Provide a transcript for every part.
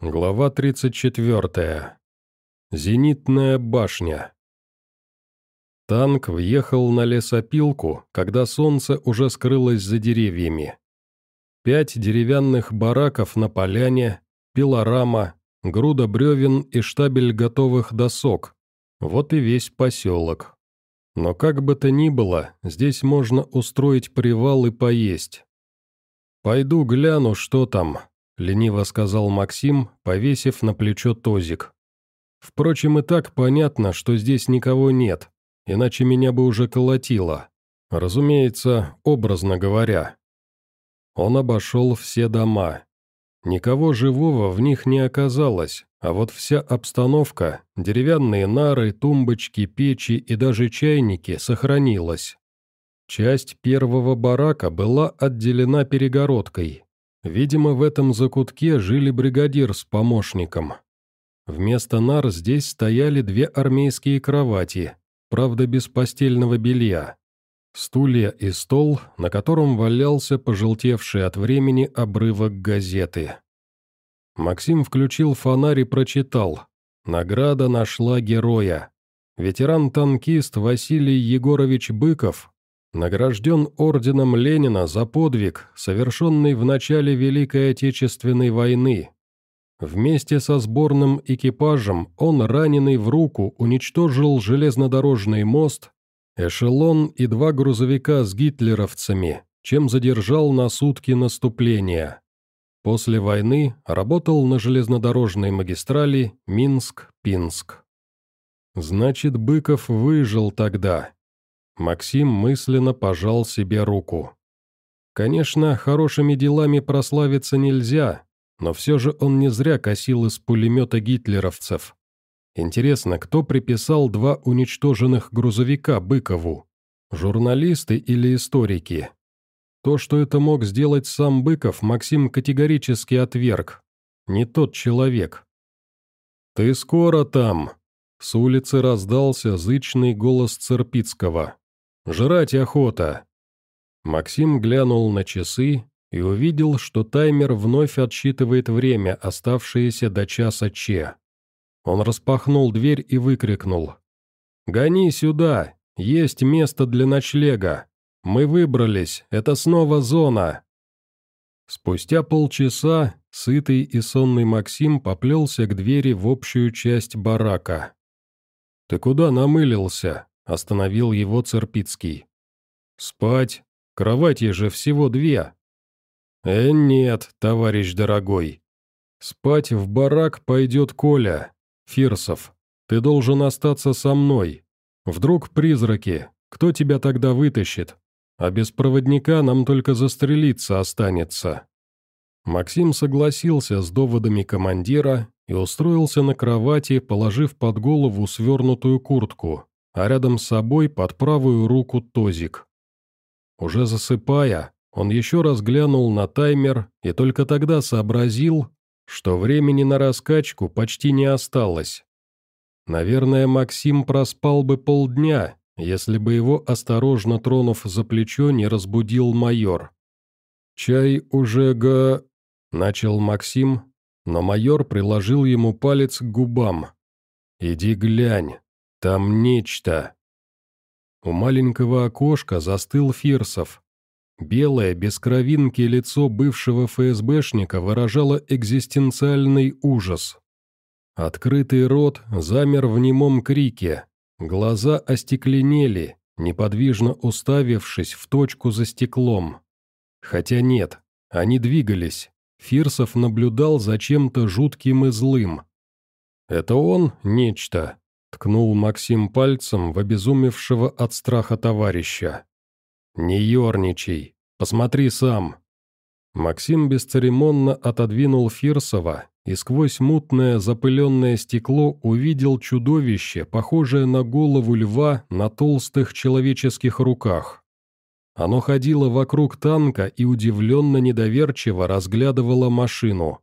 Глава 34. Зенитная башня. Танк въехал на лесопилку, когда солнце уже скрылось за деревьями. Пять деревянных бараков на поляне, пилорама, груда бревен и штабель готовых досок. Вот и весь поселок. Но как бы то ни было, здесь можно устроить привал и поесть. «Пойду гляну, что там», — лениво сказал Максим, повесив на плечо тозик. «Впрочем, и так понятно, что здесь никого нет, иначе меня бы уже колотило. Разумеется, образно говоря». Он обошел все дома. Никого живого в них не оказалось, а вот вся обстановка, деревянные нары, тумбочки, печи и даже чайники сохранилась. Часть первого барака была отделена перегородкой. Видимо, в этом закутке жили бригадир с помощником. Вместо нар здесь стояли две армейские кровати, правда без постельного белья. Стулья и стол, на котором валялся пожелтевший от времени обрывок газеты. Максим включил фонарь и прочитал. Награда нашла героя. Ветеран-танкист Василий Егорович Быков награжден орденом Ленина за подвиг, совершенный в начале Великой Отечественной войны. Вместе со сборным экипажем он, раненый в руку, уничтожил железнодорожный мост, эшелон и два грузовика с гитлеровцами, чем задержал на сутки наступления. После войны работал на железнодорожной магистрали Минск-Пинск. Значит, Быков выжил тогда, Максим мысленно пожал себе руку. Конечно, хорошими делами прославиться нельзя, но все же он не зря косил из пулемета гитлеровцев. Интересно, кто приписал два уничтоженных грузовика Быкову? Журналисты или историки? То, что это мог сделать сам Быков, Максим категорически отверг. Не тот человек. «Ты скоро там!» С улицы раздался зычный голос Церпицкого. Жрать охота!» Максим глянул на часы и увидел, что таймер вновь отсчитывает время, оставшееся до часа Че. Он распахнул дверь и выкрикнул. «Гони сюда! Есть место для ночлега! Мы выбрались, это снова зона!» Спустя полчаса сытый и сонный Максим поплелся к двери в общую часть барака. «Ты куда намылился?» — остановил его Церпицкий. «Спать? Кровати же всего две». «Э, нет, товарищ дорогой. Спать в барак пойдет Коля. Фирсов, ты должен остаться со мной. Вдруг призраки, кто тебя тогда вытащит? А без проводника нам только застрелиться останется». Максим согласился с доводами командира и устроился на кровати, положив под голову свернутую куртку, а рядом с собой под правую руку тозик. Уже засыпая, он еще раз глянул на таймер и только тогда сообразил, что времени на раскачку почти не осталось. Наверное, Максим проспал бы полдня, если бы его, осторожно тронув за плечо, не разбудил майор. «Чай уже га...» — начал Максим, но майор приложил ему палец к губам. «Иди глянь». Там нечто. У маленького окошка застыл Фирсов. Белое, без кровинки лицо бывшего ФСБшника выражало экзистенциальный ужас. Открытый рот замер в немом крике. Глаза остекленели, неподвижно уставившись в точку за стеклом. Хотя нет, они двигались. Фирсов наблюдал за чем-то жутким и злым. Это он нечто, Ткнул Максим пальцем в обезумевшего от страха товарища. «Не ерничай, посмотри сам». Максим бесцеремонно отодвинул Фирсова и сквозь мутное запыленное стекло увидел чудовище, похожее на голову льва на толстых человеческих руках. Оно ходило вокруг танка и удивленно недоверчиво разглядывало машину.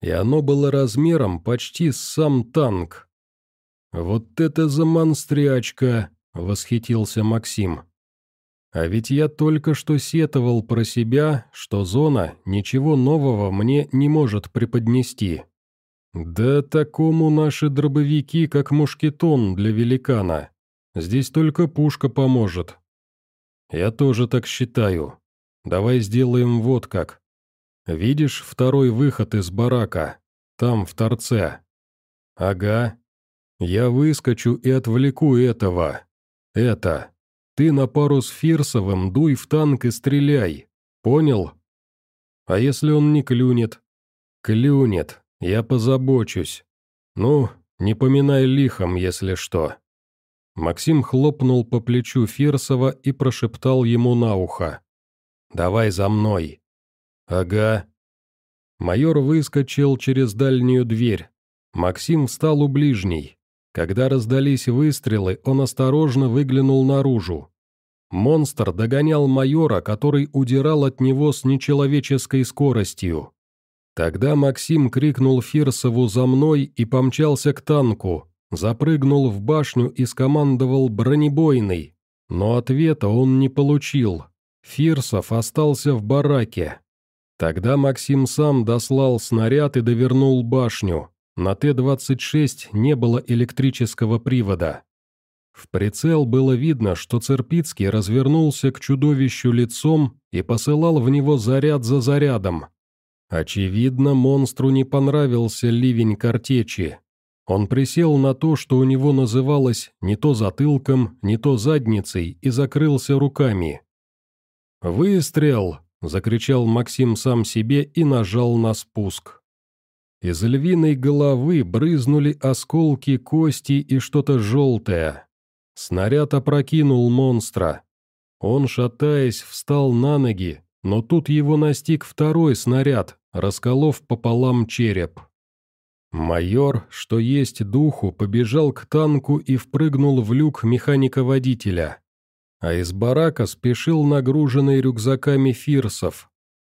И оно было размером почти с сам танк, «Вот это за монстрячка!» — восхитился Максим. «А ведь я только что сетовал про себя, что зона ничего нового мне не может преподнести. «Да такому наши дробовики, как мушкетон для великана. Здесь только пушка поможет». «Я тоже так считаю. Давай сделаем вот как. Видишь второй выход из барака? Там, в торце». «Ага. Я выскочу и отвлеку этого. Это. Ты на пару с Фирсовым дуй в танк и стреляй. Понял? А если он не клюнет? Клюнет, я позабочусь. Ну, не поминай лихом, если что. Максим хлопнул по плечу Фирсова и прошептал ему на ухо. «Давай за мной». «Ага». Майор выскочил через дальнюю дверь. Максим встал у ближней. Когда раздались выстрелы, он осторожно выглянул наружу. Монстр догонял майора, который удирал от него с нечеловеческой скоростью. Тогда Максим крикнул Фирсову «за мной» и помчался к танку, запрыгнул в башню и скомандовал «бронебойный». Но ответа он не получил. Фирсов остался в бараке. Тогда Максим сам дослал снаряд и довернул башню. На Т-26 не было электрического привода. В прицел было видно, что Церпицкий развернулся к чудовищу лицом и посылал в него заряд за зарядом. Очевидно, монстру не понравился ливень картечи. Он присел на то, что у него называлось не то затылком, не то задницей, и закрылся руками. «Выстрел!» – закричал Максим сам себе и нажал на спуск. Из львиной головы брызнули осколки кости и что-то желтое. Снаряд опрокинул монстра. Он, шатаясь, встал на ноги, но тут его настиг второй снаряд, расколов пополам череп. Майор, что есть духу, побежал к танку и впрыгнул в люк механика-водителя. А из барака спешил нагруженный рюкзаками фирсов.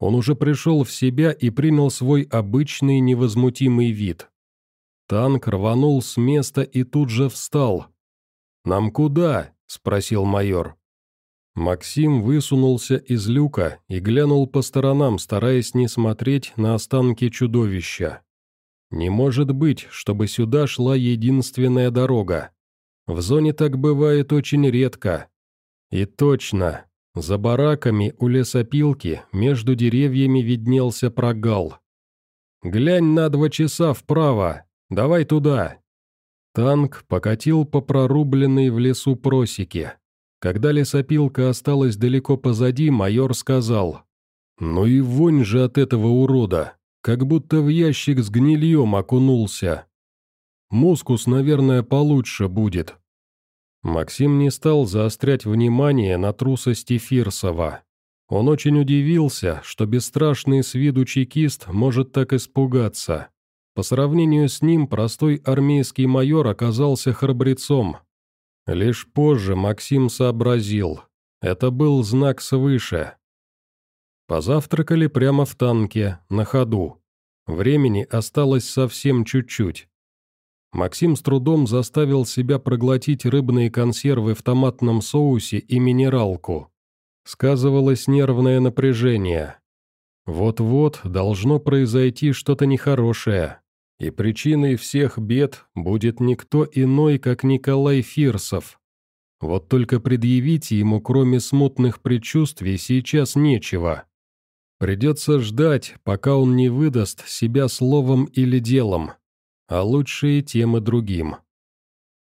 Он уже пришел в себя и принял свой обычный невозмутимый вид. Танк рванул с места и тут же встал, «Нам куда?» – спросил майор. Максим высунулся из люка и глянул по сторонам, стараясь не смотреть на останки чудовища. «Не может быть, чтобы сюда шла единственная дорога. В зоне так бывает очень редко. И точно, за бараками у лесопилки между деревьями виднелся прогал. «Глянь на два часа вправо, давай туда!» Танк покатил по прорубленной в лесу просеке. Когда лесопилка осталась далеко позади, майор сказал, «Ну и вонь же от этого урода, как будто в ящик с гнильем окунулся. Мускус, наверное, получше будет». Максим не стал заострять внимание на трусости Фирсова. Он очень удивился, что бесстрашный с виду чекист может так испугаться. По сравнению с ним простой армейский майор оказался храбрецом. Лишь позже Максим сообразил. Это был знак свыше. Позавтракали прямо в танке, на ходу. Времени осталось совсем чуть-чуть. Максим с трудом заставил себя проглотить рыбные консервы в томатном соусе и минералку. Сказывалось нервное напряжение. Вот-вот должно произойти что-то нехорошее. И причиной всех бед будет никто иной, как Николай Фирсов. Вот только предъявить ему, кроме смутных предчувствий, сейчас нечего. Придется ждать, пока он не выдаст себя словом или делом, а лучше и тем и другим.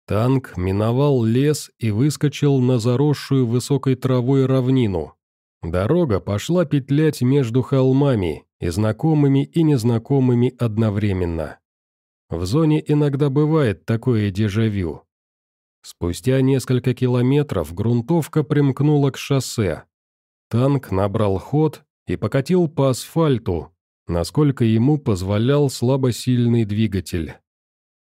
Танк миновал лес и выскочил на заросшую высокой травой равнину. Дорога пошла петлять между холмами, и знакомыми, и незнакомыми одновременно. В зоне иногда бывает такое дежавю. Спустя несколько километров грунтовка примкнула к шоссе. Танк набрал ход и покатил по асфальту, насколько ему позволял слабосильный двигатель.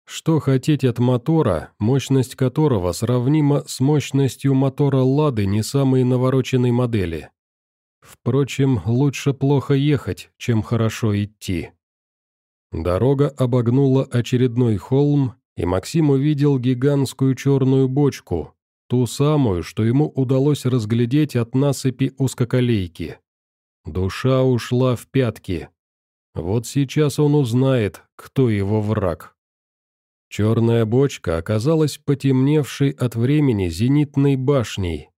Что хотеть от мотора, мощность которого сравнима с мощностью мотора «Лады» не самой навороченной модели. Впрочем, лучше плохо ехать, чем хорошо идти. Дорога обогнула очередной холм, и Максим увидел гигантскую черную бочку, ту самую, что ему удалось разглядеть от насыпи узкоколейки. Душа ушла в пятки. Вот сейчас он узнает, кто его враг. Черная бочка оказалась потемневшей от времени зенитной башней.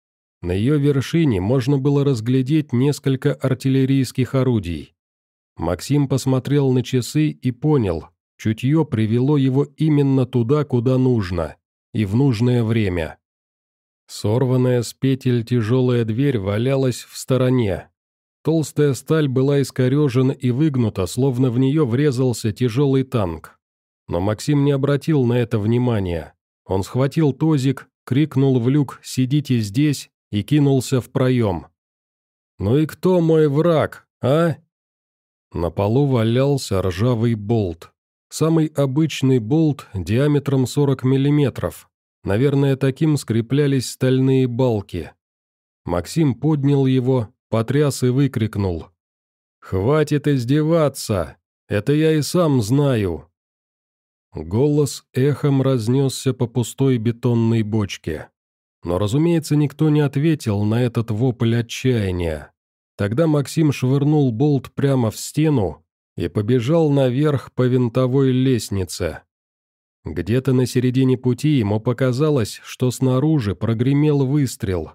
На ее вершине можно было разглядеть несколько артиллерийских орудий. Максим посмотрел на часы и понял, чутье привело его именно туда, куда нужно, и в нужное время. Сорванная с петель тяжелая дверь валялась в стороне. Толстая сталь была искорежена и выгнута, словно в нее врезался тяжелый танк. Но Максим не обратил на это внимания. Он схватил тозик, крикнул в люк «Сидите здесь!» и кинулся в проем. «Ну и кто мой враг, а?» На полу валялся ржавый болт. Самый обычный болт диаметром 40 миллиметров. Наверное, таким скреплялись стальные балки. Максим поднял его, потряс и выкрикнул. «Хватит издеваться! Это я и сам знаю!» Голос эхом разнесся по пустой бетонной бочке. Но, разумеется, никто не ответил на этот вопль отчаяния. Тогда Максим швырнул болт прямо в стену и побежал наверх по винтовой лестнице. Где-то на середине пути ему показалось, что снаружи прогремел выстрел.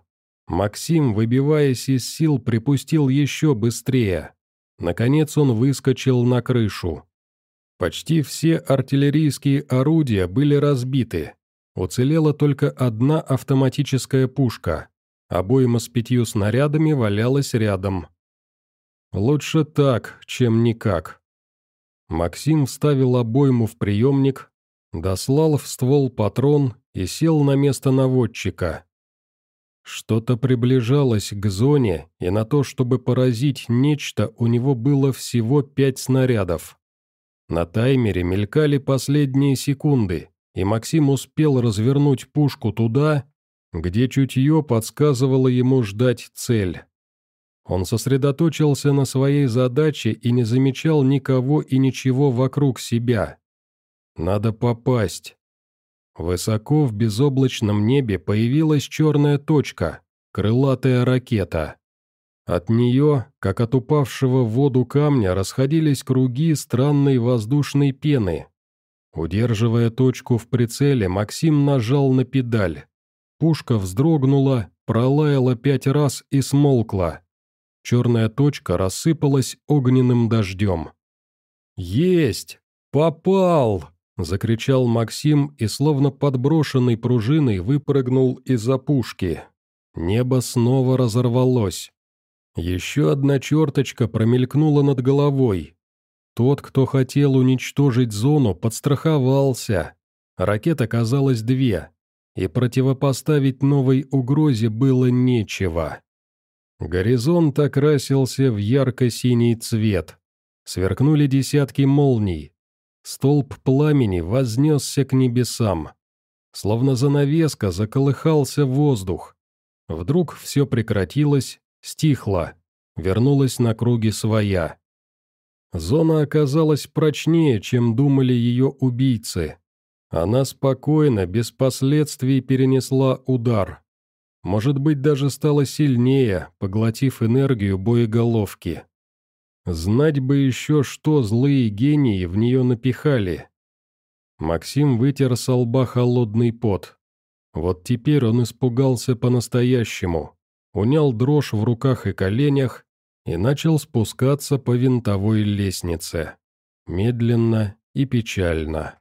Максим, выбиваясь из сил, припустил еще быстрее. Наконец он выскочил на крышу. Почти все артиллерийские орудия были разбиты. Уцелела только одна автоматическая пушка. Обойма с пятью снарядами валялась рядом. Лучше так, чем никак. Максим вставил обойму в приемник, дослал в ствол патрон и сел на место наводчика. Что-то приближалось к зоне, и на то, чтобы поразить нечто, у него было всего пять снарядов. На таймере мелькали последние секунды, и Максим успел развернуть пушку туда, где чутье подсказывало ему ждать цель. Он сосредоточился на своей задаче и не замечал никого и ничего вокруг себя. Надо попасть. Высоко в безоблачном небе появилась черная точка, крылатая ракета. От нее, как от упавшего в воду камня, расходились круги странной воздушной пены. Удерживая точку в прицеле, Максим нажал на педаль. Пушка вздрогнула, пролаяла пять раз и смолкла. Черная точка рассыпалась огненным дождем. «Есть! Попал!» — закричал Максим и, словно подброшенный пружиной, выпрыгнул из-за пушки. Небо снова разорвалось. Еще одна черточка промелькнула над головой. Тот, кто хотел уничтожить зону, подстраховался. Ракет оказалось две, и противопоставить новой угрозе было нечего. Горизонт окрасился в ярко-синий цвет. Сверкнули десятки молний. Столб пламени вознесся к небесам. Словно занавеска заколыхался воздух. Вдруг все прекратилось, стихла, вернулась на круги своя. Зона оказалась прочнее, чем думали ее убийцы. Она спокойно, без последствий перенесла удар. Может быть, даже стала сильнее, поглотив энергию боеголовки. Знать бы еще, что злые гении в нее напихали. Максим вытер со лба холодный пот. Вот теперь он испугался по-настоящему унял дрожь в руках и коленях и начал спускаться по винтовой лестнице. Медленно и печально.